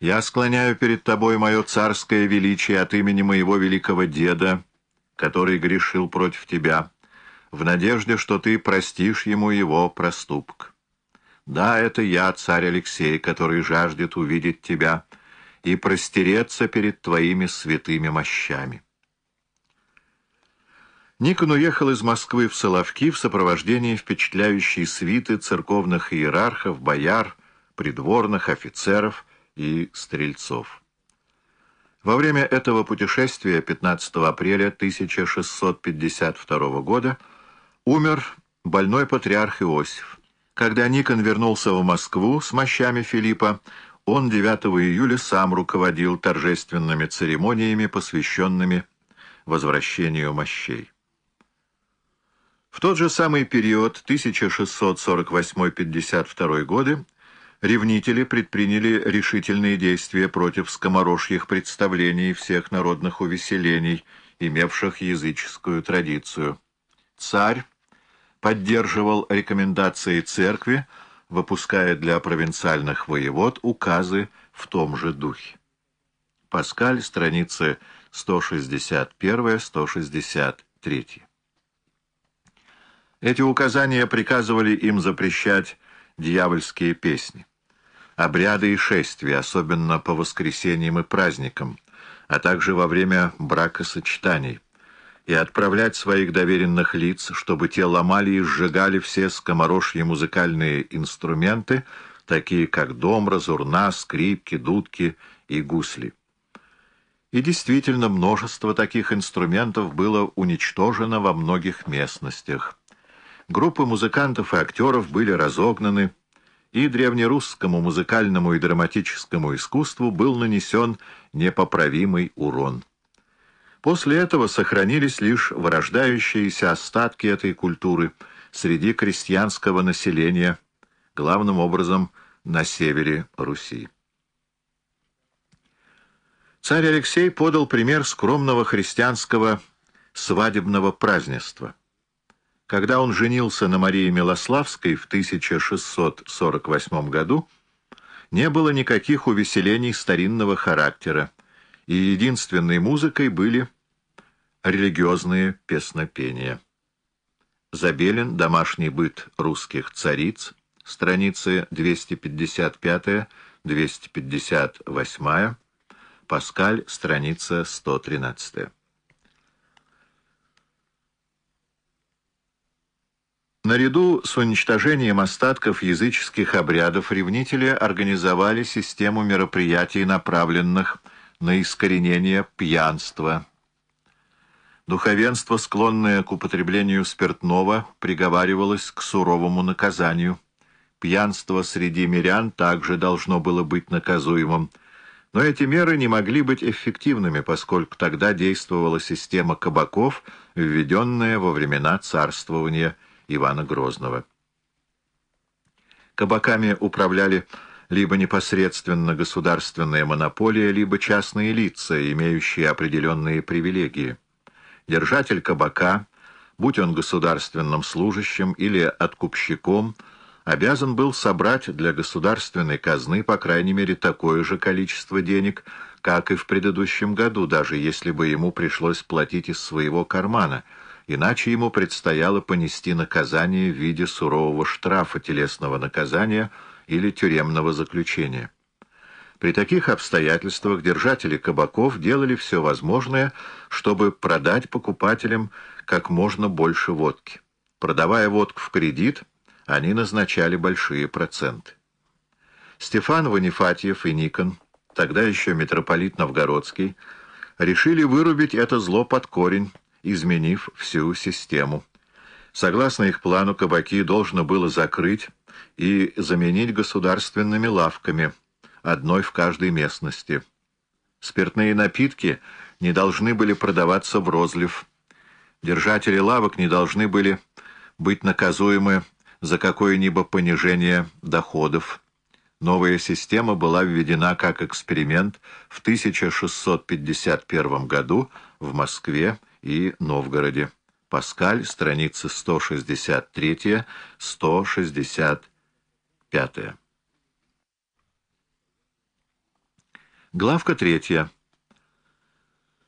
Я склоняю перед тобой мое царское величие от имени моего великого деда, который грешил против тебя, в надежде, что ты простишь ему его проступок. Да, это я, царь Алексей, который жаждет увидеть тебя и простереться перед твоими святыми мощами. Никон уехал из Москвы в Соловки в сопровождении впечатляющей свиты церковных иерархов, бояр, придворных офицеров и стрельцов. Во время этого путешествия 15 апреля 1652 года умер больной патриарх Иосиф. Когда Никон вернулся в Москву с мощами Филиппа, он 9 июля сам руководил торжественными церемониями, посвященными возвращению мощей. В тот же самый период, 1648-52 годы, ревнители предприняли решительные действия против скоморожьих представлений всех народных увеселений, имевших языческую традицию. Царь поддерживал рекомендации церкви, выпуская для провинциальных воевод указы в том же духе. Паскаль, страницы 161-163. Эти указания приказывали им запрещать дьявольские песни обряды и шествия, особенно по воскресеньям и праздникам, а также во время бракосочетаний, и отправлять своих доверенных лиц, чтобы те ломали и сжигали все скоморожьи музыкальные инструменты, такие как домра, зурна, скрипки, дудки и гусли. И действительно, множество таких инструментов было уничтожено во многих местностях. Группы музыкантов и актеров были разогнаны, и древнерусскому музыкальному и драматическому искусству был нанесен непоправимый урон. После этого сохранились лишь вырождающиеся остатки этой культуры среди крестьянского населения, главным образом на севере Руси. Царь Алексей подал пример скромного христианского свадебного празднества – когда он женился на Марии Милославской в 1648 году, не было никаких увеселений старинного характера, и единственной музыкой были религиозные песнопения. Забелин «Домашний быт русских цариц», страницы 255-258, Паскаль, страница 113. Наряду с уничтожением остатков языческих обрядов ревнители организовали систему мероприятий, направленных на искоренение пьянства. Духовенство, склонное к употреблению спиртного, приговаривалось к суровому наказанию. Пьянство среди мирян также должно было быть наказуемым. Но эти меры не могли быть эффективными, поскольку тогда действовала система кабаков, введенная во времена царствования Ивана Грозного. Кабаками управляли либо непосредственно государственная монополия, либо частные лица, имеющие определенные привилегии. Держатель кабака, будь он государственным служащим или откупщиком, обязан был собрать для государственной казны по крайней мере такое же количество денег, как и в предыдущем году, даже если бы ему пришлось платить из своего кармана – иначе ему предстояло понести наказание в виде сурового штрафа телесного наказания или тюремного заключения. При таких обстоятельствах держатели кабаков делали все возможное, чтобы продать покупателям как можно больше водки. Продавая водку в кредит, они назначали большие проценты. Стефан Ванифатьев и Никон, тогда еще митрополит Новгородский, решили вырубить это зло под корень, изменив всю систему. Согласно их плану, кабаки должно было закрыть и заменить государственными лавками, одной в каждой местности. Спиртные напитки не должны были продаваться в розлив. Держатели лавок не должны были быть наказуемы за какое-либо понижение доходов. Новая система была введена как эксперимент в 1651 году в Москве и Новгороде. Паскаль, страницы 163-165. Главка третья.